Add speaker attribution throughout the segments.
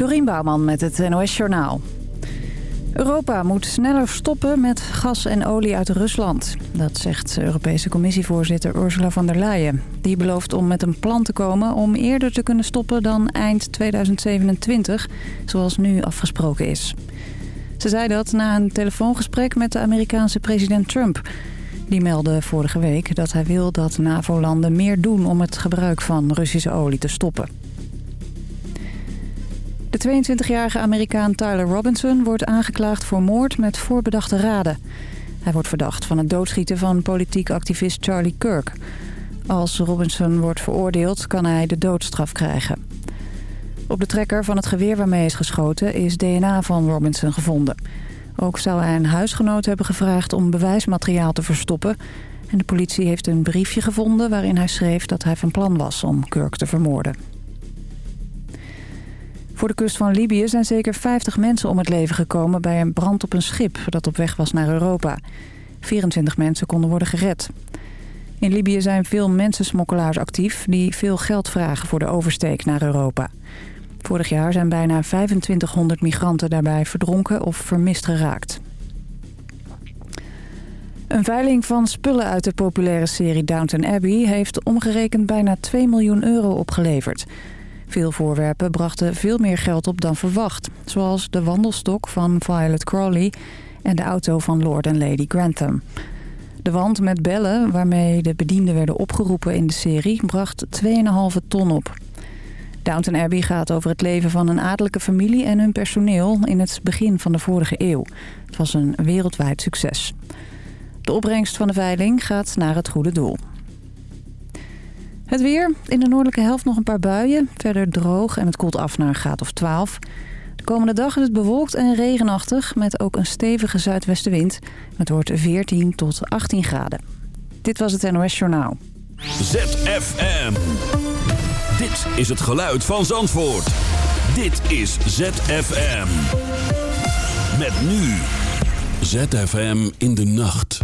Speaker 1: Dorien Bouwman met het NOS Journaal. Europa moet sneller stoppen met gas en olie uit Rusland. Dat zegt Europese commissievoorzitter Ursula von der Leyen. Die belooft om met een plan te komen om eerder te kunnen stoppen dan eind 2027, zoals nu afgesproken is. Ze zei dat na een telefoongesprek met de Amerikaanse president Trump. Die meldde vorige week dat hij wil dat NAVO-landen meer doen om het gebruik van Russische olie te stoppen. De 22-jarige Amerikaan Tyler Robinson wordt aangeklaagd voor moord met voorbedachte raden. Hij wordt verdacht van het doodschieten van politiek activist Charlie Kirk. Als Robinson wordt veroordeeld kan hij de doodstraf krijgen. Op de trekker van het geweer waarmee is geschoten is DNA van Robinson gevonden. Ook zou hij een huisgenoot hebben gevraagd om bewijsmateriaal te verstoppen. En de politie heeft een briefje gevonden waarin hij schreef dat hij van plan was om Kirk te vermoorden. Voor de kust van Libië zijn zeker 50 mensen om het leven gekomen bij een brand op een schip dat op weg was naar Europa. 24 mensen konden worden gered. In Libië zijn veel mensensmokkelaars actief die veel geld vragen voor de oversteek naar Europa. Vorig jaar zijn bijna 2500 migranten daarbij verdronken of vermist geraakt. Een veiling van spullen uit de populaire serie Downton Abbey... heeft omgerekend bijna 2 miljoen euro opgeleverd. Veel voorwerpen brachten veel meer geld op dan verwacht. Zoals de wandelstok van Violet Crawley en de auto van Lord en Lady Grantham. De wand met bellen waarmee de bedienden werden opgeroepen in de serie... bracht 2,5 ton op. Downton Abbey gaat over het leven van een adellijke familie en hun personeel in het begin van de vorige eeuw. Het was een wereldwijd succes. De opbrengst van de veiling gaat naar het goede doel. Het weer. In de noordelijke helft nog een paar buien. Verder droog en het koelt af naar een graad of 12. De komende dag is het bewolkt en regenachtig... met ook een stevige zuidwestenwind. Het wordt 14 tot 18 graden. Dit was het NOS Journaal.
Speaker 2: ZFM. Dit is het geluid van Zandvoort. Dit is ZFM. Met nu. ZFM in de nacht.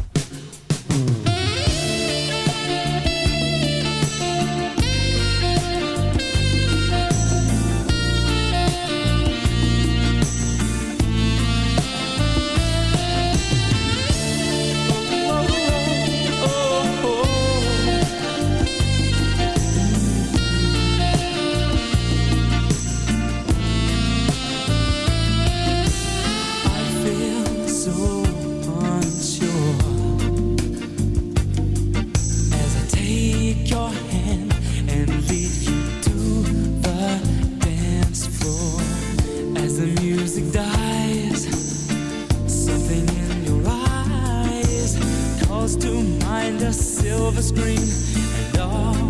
Speaker 3: Over
Speaker 4: screen. And all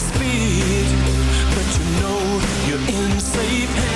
Speaker 4: speed. But you know you're in safe hands.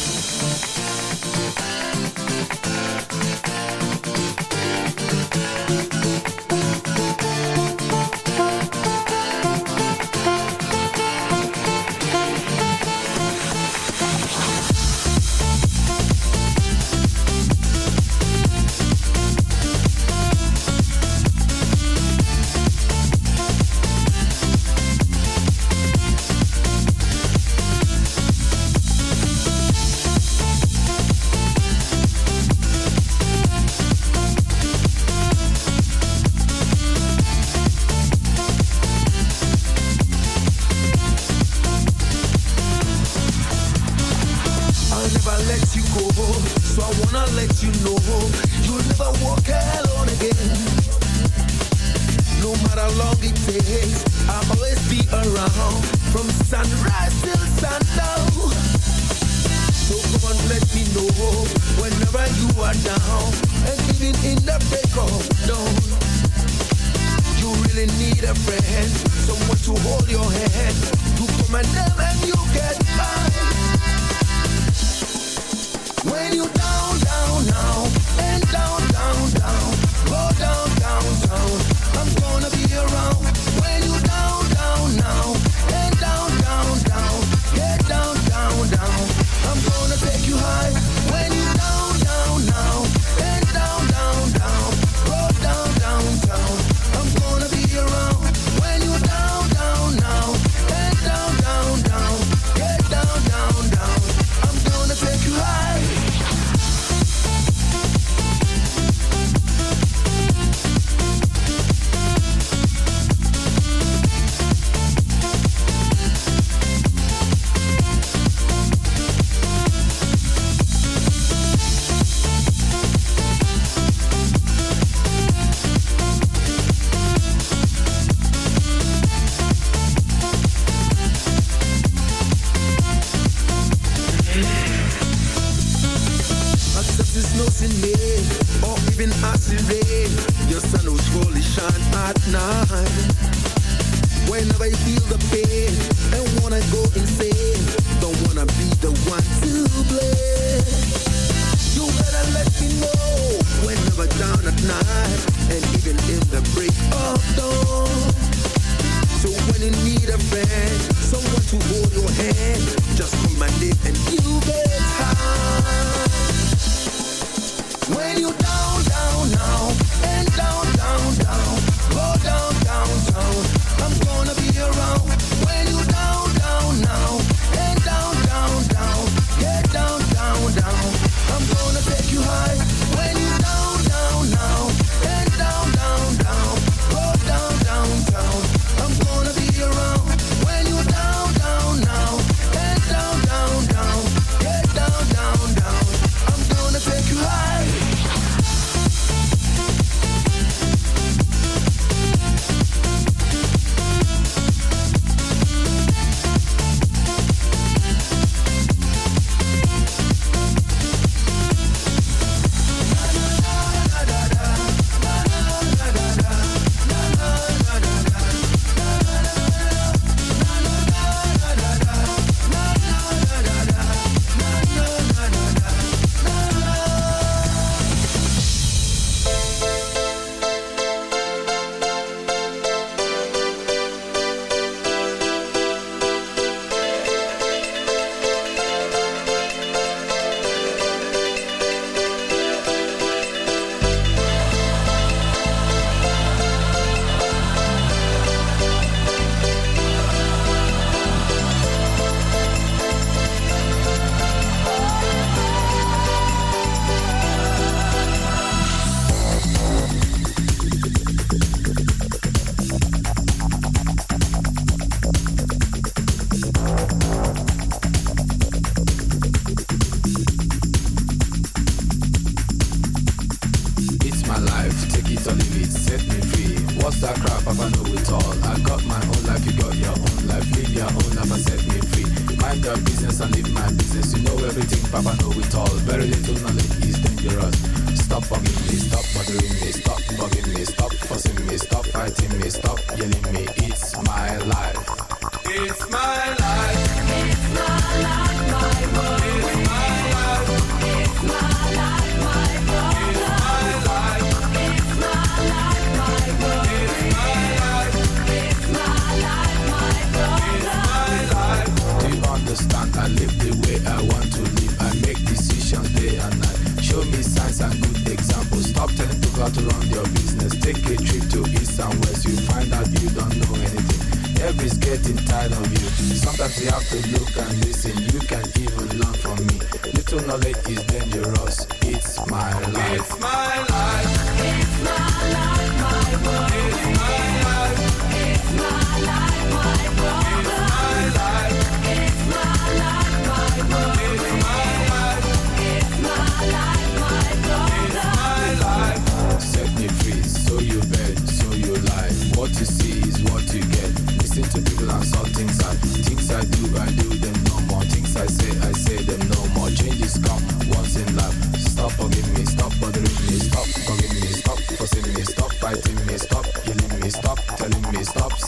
Speaker 5: The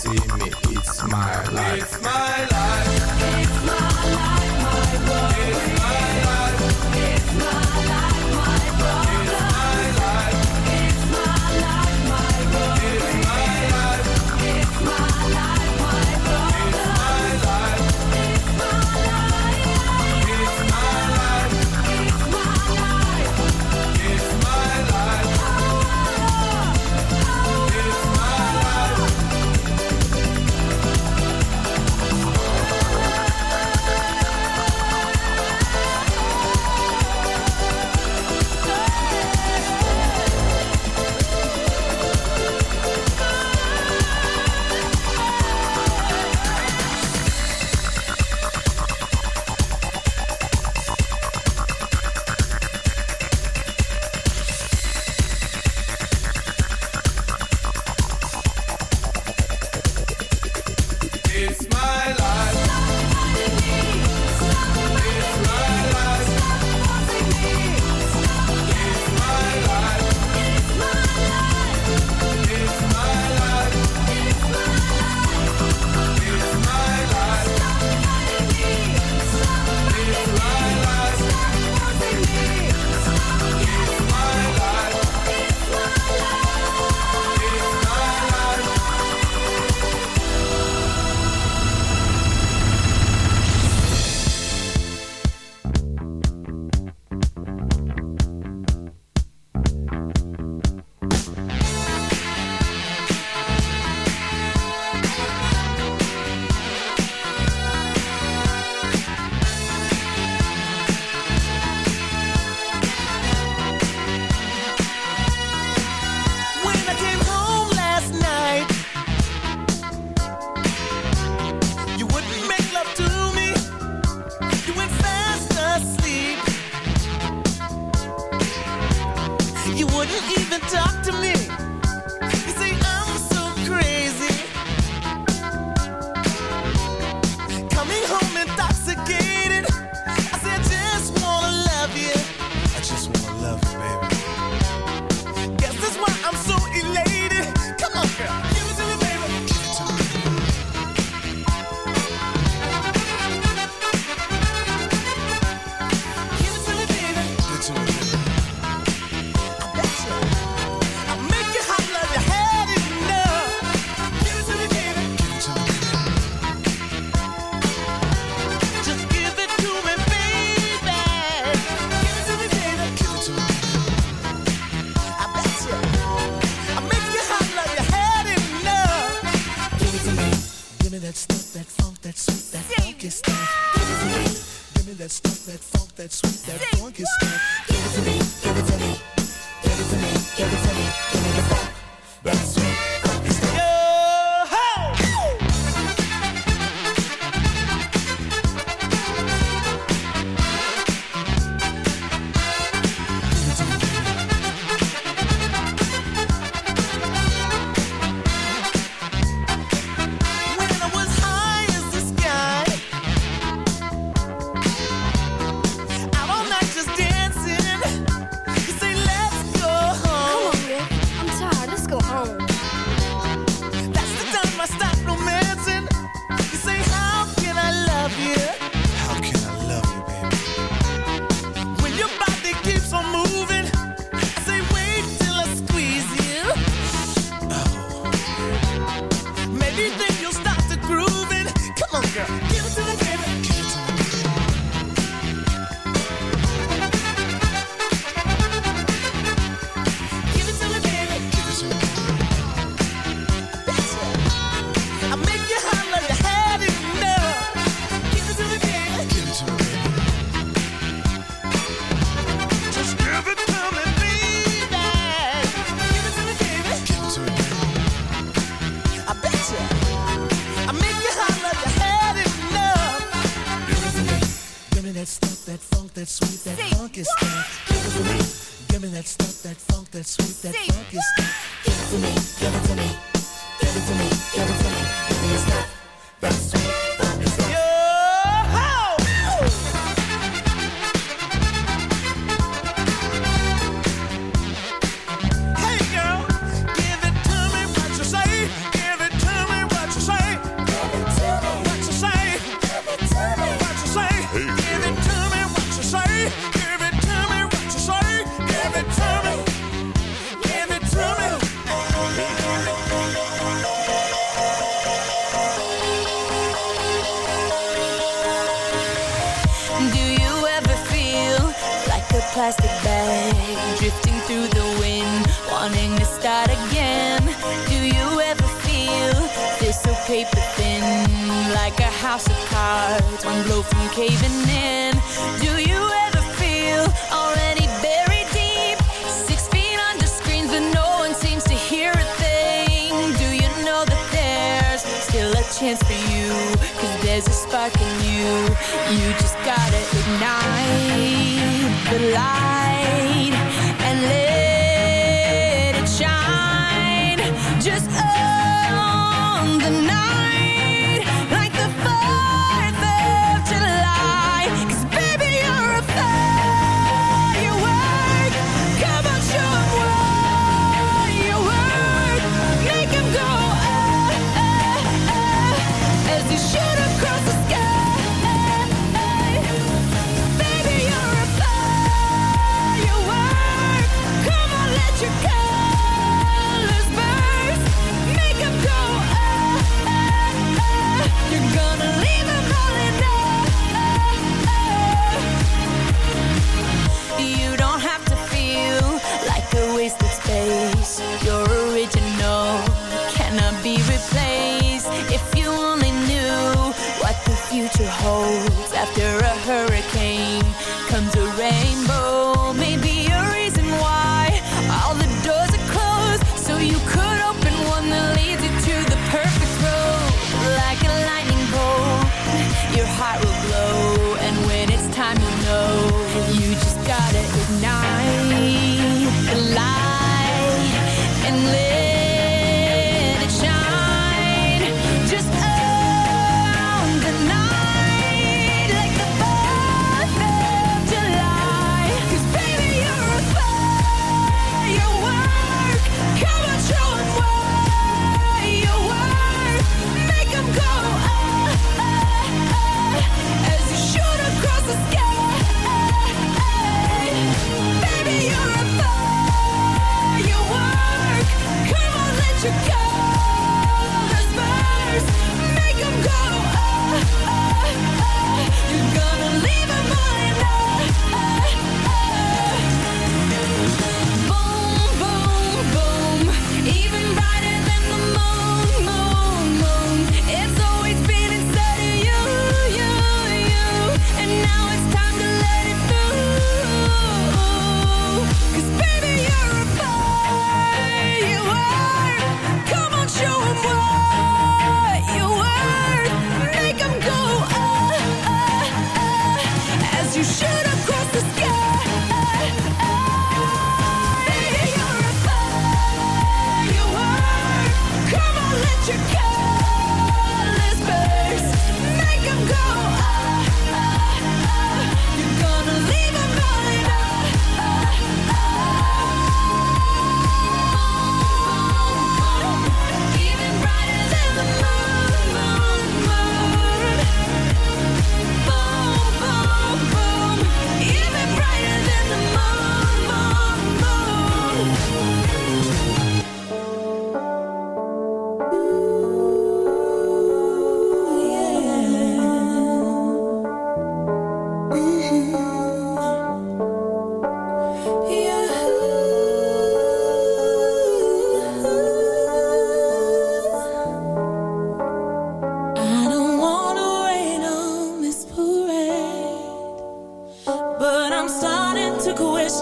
Speaker 5: see me, it's my life. It's my life. It's my life, my world. My life.
Speaker 6: You. Just
Speaker 2: gotta ignite the light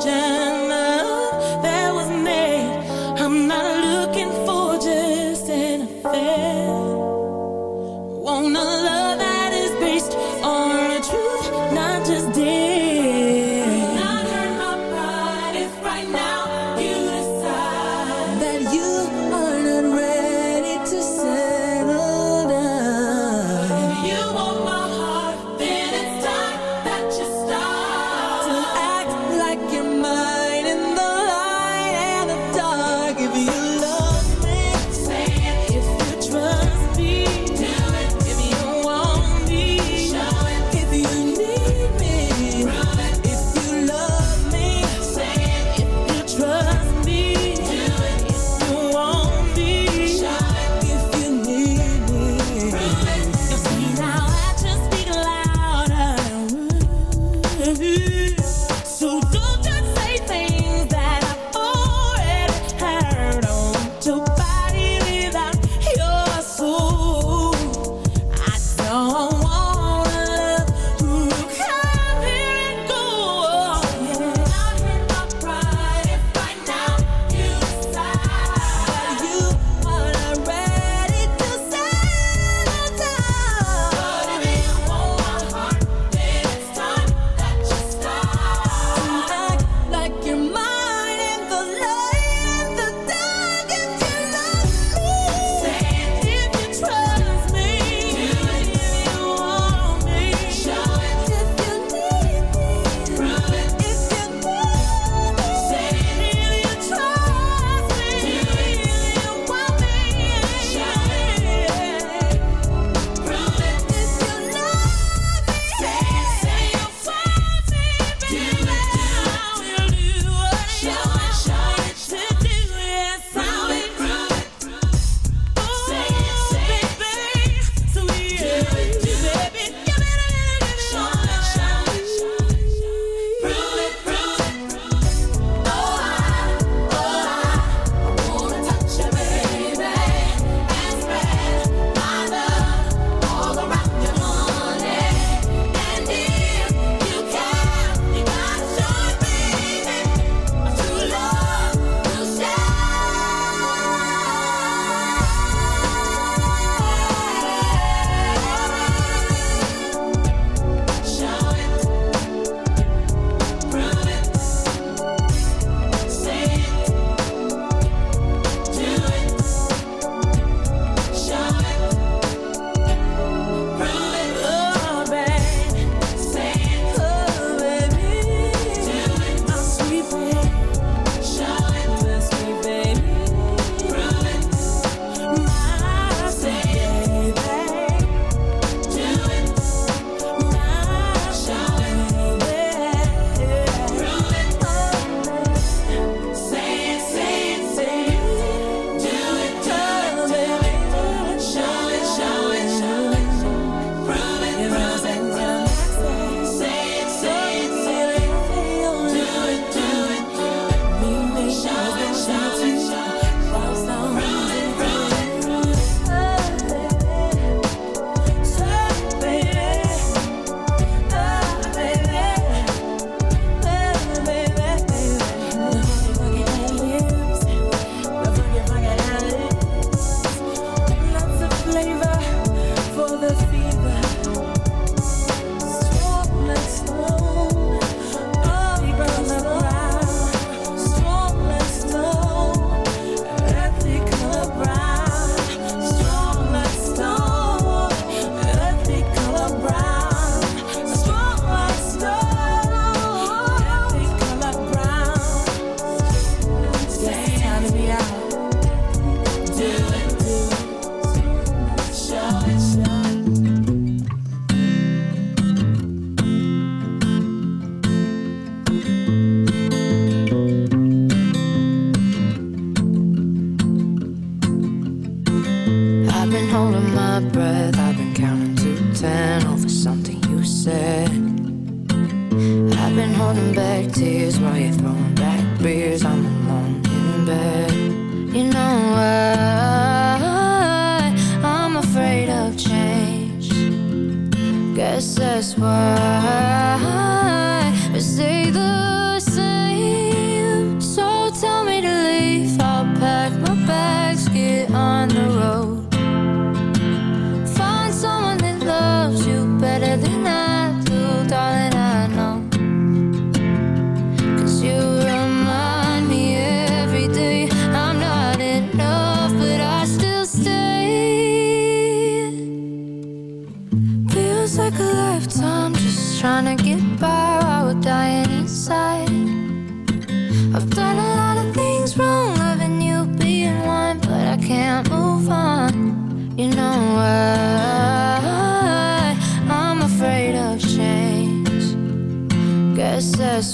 Speaker 2: question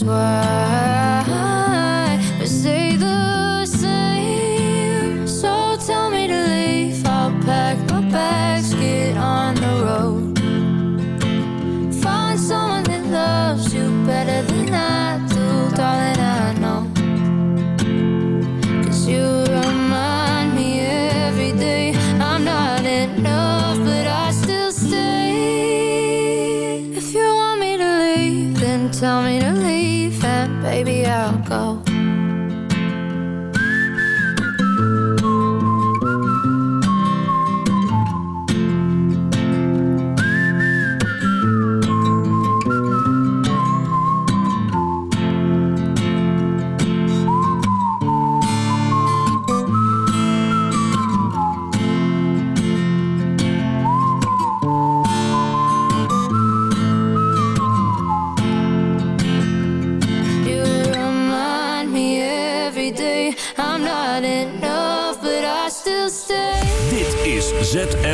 Speaker 7: world.